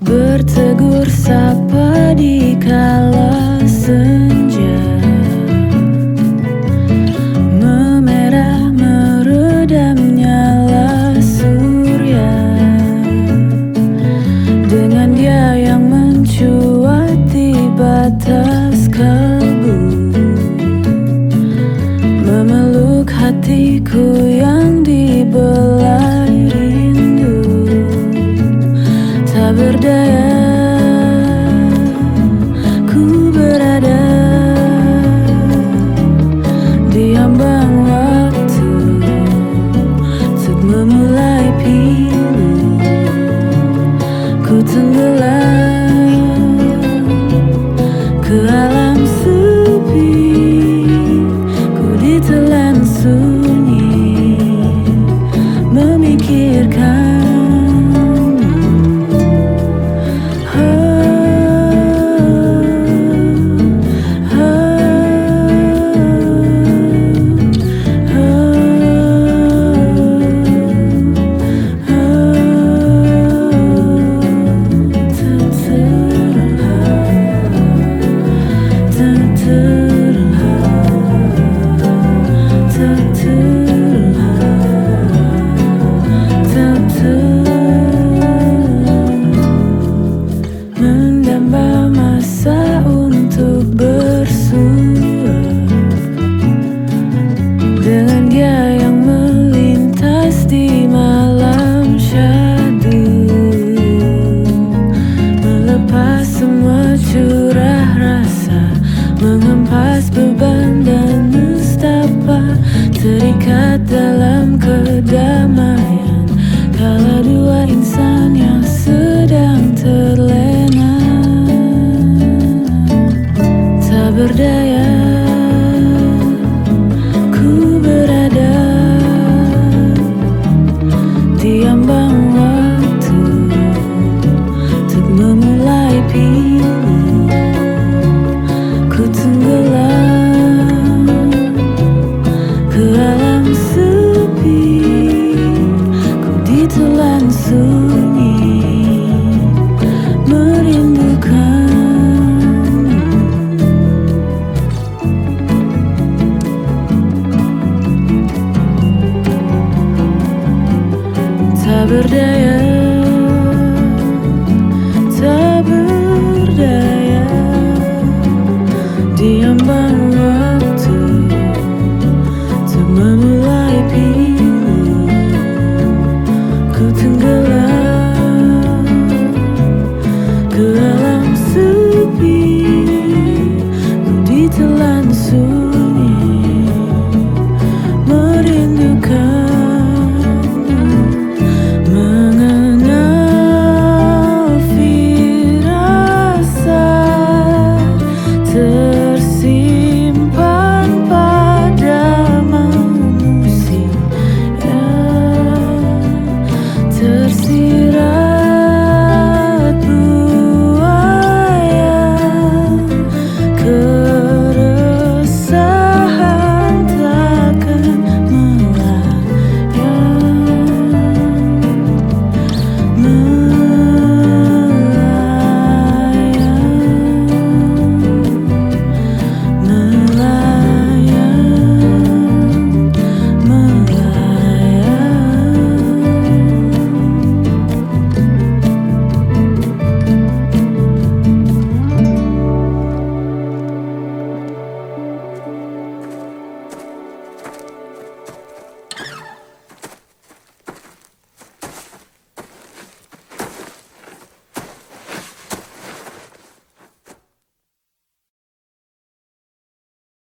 Bertegur sapa di kala senja. Memerah meredam nyala surya. Dengan dia yang mencuat di batas kalbu Memeluk hatiku yang dibelai rindu. Tak berdaya pikirkan. every day. see